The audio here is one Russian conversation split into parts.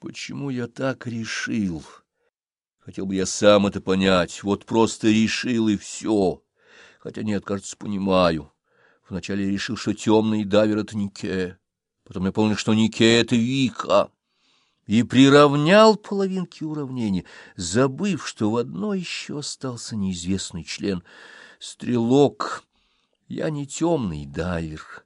Почему я так решил? Хотел бы я сам это понять. Вот просто решил, и все. Хотя нет, кажется, понимаю. Вначале я решил, что темный дайвер — это Нике. Потом я понял, что Нике — это Вика. И приравнял половинки уравнения, забыв, что в одной еще остался неизвестный член. Стрелок, я не темный дайвер.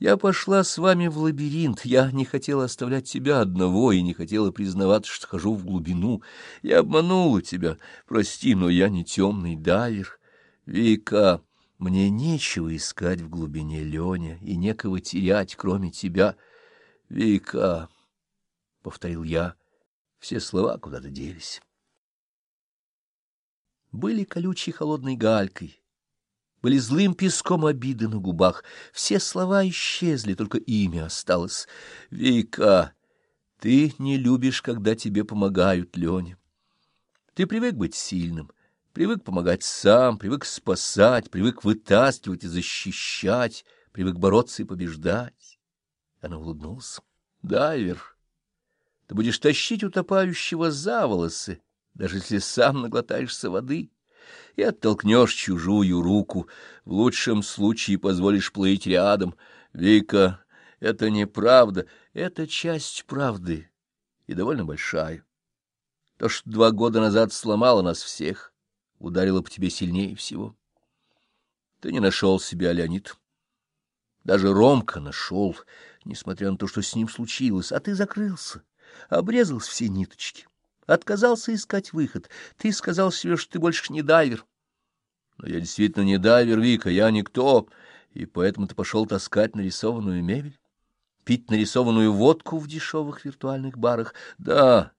Я пошла с вами в лабиринт, я не хотела оставлять тебя одного и не хотела признаваться, что хожу в глубину. Я обманула тебя, прости, но я не темный дайвер. Вика, мне нечего искать в глубине Леня и некого терять, кроме тебя. Вика, — повторил я, все слова куда-то делись. Были колючей холодной галькой, были злым песком обиды на губах. Все слова исчезли, только имя осталось. Вика, ты не любишь, когда тебе помогают, Леня. Ты привык быть сильным, привык помогать сам, привык спасать, привык вытаскивать и защищать, привык бороться и побеждать. Она улыбнулась. Дайвер, ты будешь тащить утопающего за волосы, даже если сам наглотаешься воды и оттолкнешь чужую руку, в лучшем случае позволишь плыть рядом. Вика, это неправда, это часть правды, и довольно большая. То, что два года назад сломало нас всех, ударило по тебе сильнее всего. Ты не нашел себя, Леонид. Даже Ромка нашел, несмотря на то, что с ним случилось, а ты закрылся, обрезал все ниточки отказался искать выход. Ты сказал себе, что ты больше не дайвер. Но я действительно не дайвер, Вика, я никто, и поэтому ты пошел таскать нарисованную мебель, пить нарисованную водку в дешевых виртуальных барах. Да,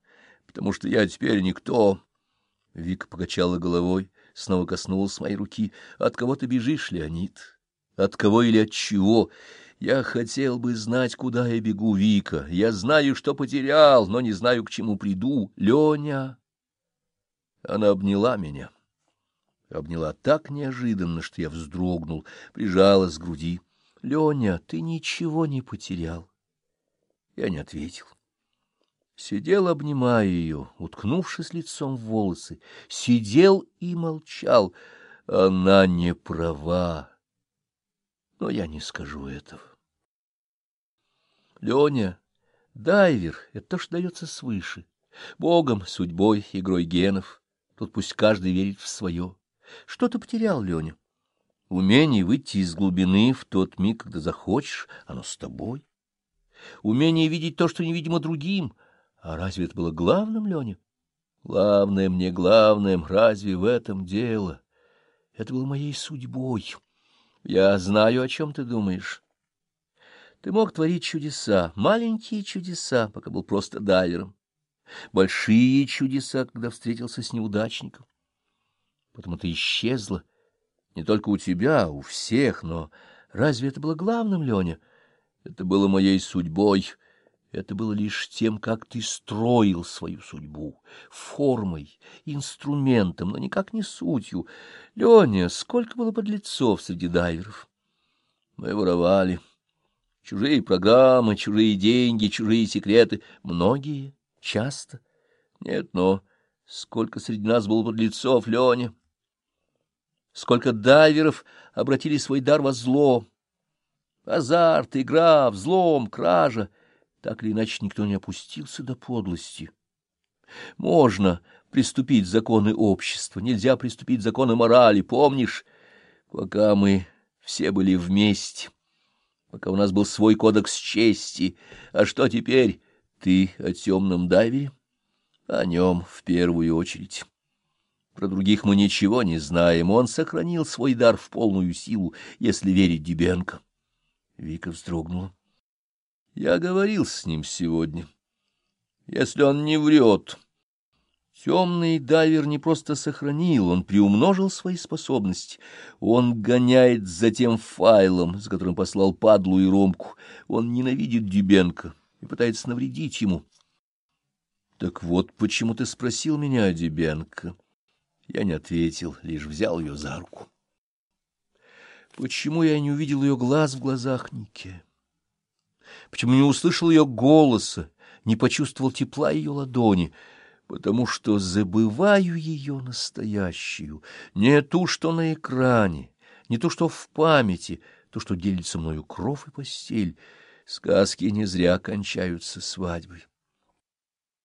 потому что я теперь никто. Вика покачала головой, снова коснулась моей руки. От кого ты бежишь, Леонид? От кого или от чего? Я хотел бы знать, куда я бегу, Вика. Я знаю, что потерял, но не знаю, к чему приду. Леня! Она обняла меня. Обняла так неожиданно, что я вздрогнул, прижалась к груди. Леня, ты ничего не потерял. Я не ответил. Сидел, обнимая ее, уткнувшись лицом в волосы. Сидел и молчал. Она не права. Но я не скажу этого. Леня, дайвер — это то, что дается свыше. Богом, судьбой, игрой генов. Тут пусть каждый верит в свое. Что ты потерял, Леня? Умение выйти из глубины в тот миг, когда захочешь, оно с тобой. Умение видеть то, что невидимо другим. А разве это было главным, Леня? Главное мне, главным, разве в этом дело? Это было моей судьбой. Я знаю, о чем ты думаешь. Ты мог творить чудеса, маленькие чудеса, пока был просто дайвером, большие чудеса, когда встретился с неудачником. Потом это исчезло не только у тебя, а у всех, но разве это было главным, Леня? Это было моей судьбой. Это было лишь тем, как ты строил свою судьбу, формой, инструментом, но никак не сутью. Леня, сколько было подлецов среди дайверов? Мы воровали. Чужие программы, чужие деньги, чужие секреты. Многие, часто. Нет, но сколько среди нас было подлецов, Леня? Сколько дайверов обратили свой дар во зло? Азарт, игра, взлом, кража. Так или иначе никто не опустился до подлости. Можно приступить законы общества, нельзя приступить законы морали, помнишь? Пока мы все были вместе пока у нас был свой кодекс чести. А что теперь? Ты о темном дайвере? О нем в первую очередь. Про других мы ничего не знаем. Он сохранил свой дар в полную силу, если верить Дебенко. Вика вздрогнула. Я говорил с ним сегодня. Если он не врет... Темный дайвер не просто сохранил, он приумножил свои способности. Он гоняет за тем файлом, с которым послал Падлу и Ромку. Он ненавидит Дебенко и пытается навредить ему. Так вот, почему ты спросил меня о Дебенко? Я не ответил, лишь взял ее за руку. Почему я не увидел ее глаз в глазах Нике? Почему не услышал ее голоса? не почувствовал тепла ее ладони, потому что забываю ее настоящую, не ту, что на экране, не то, что в памяти, то, что делится мною кров и постель. Сказки не зря кончаются свадьбой.